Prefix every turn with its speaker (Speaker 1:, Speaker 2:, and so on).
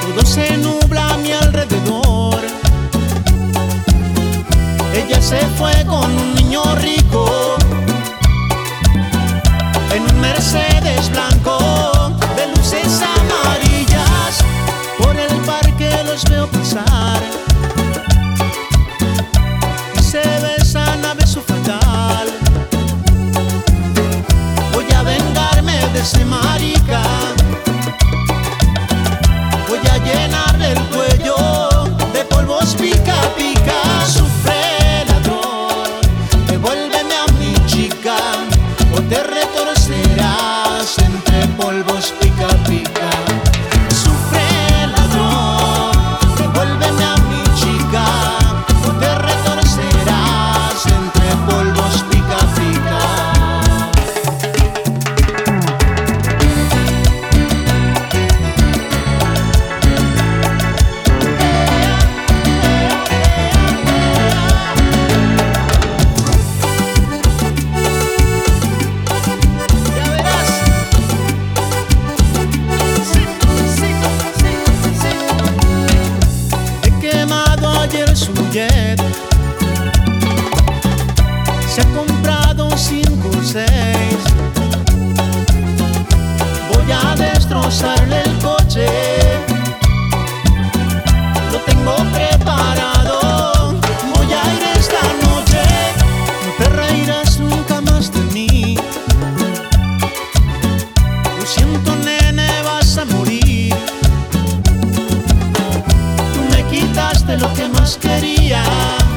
Speaker 1: Todo se nubla a mi alrededor. Ella se fue con un niño rico en un Mercedes blanco de luces amarillas. Por el parque los veo pasar su jet. Se ha comprado un 5 o 6. Voy a destrozarle menos queria.